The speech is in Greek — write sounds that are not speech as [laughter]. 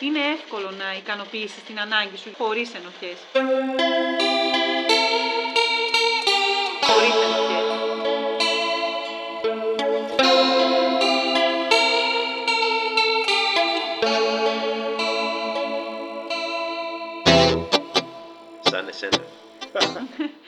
Είναι εύκολο να ικανοποιήσεις την ανάγκη σου χωρίς ενοχές. Χωρίς ενοχές. Σαν εσένα. [laughs]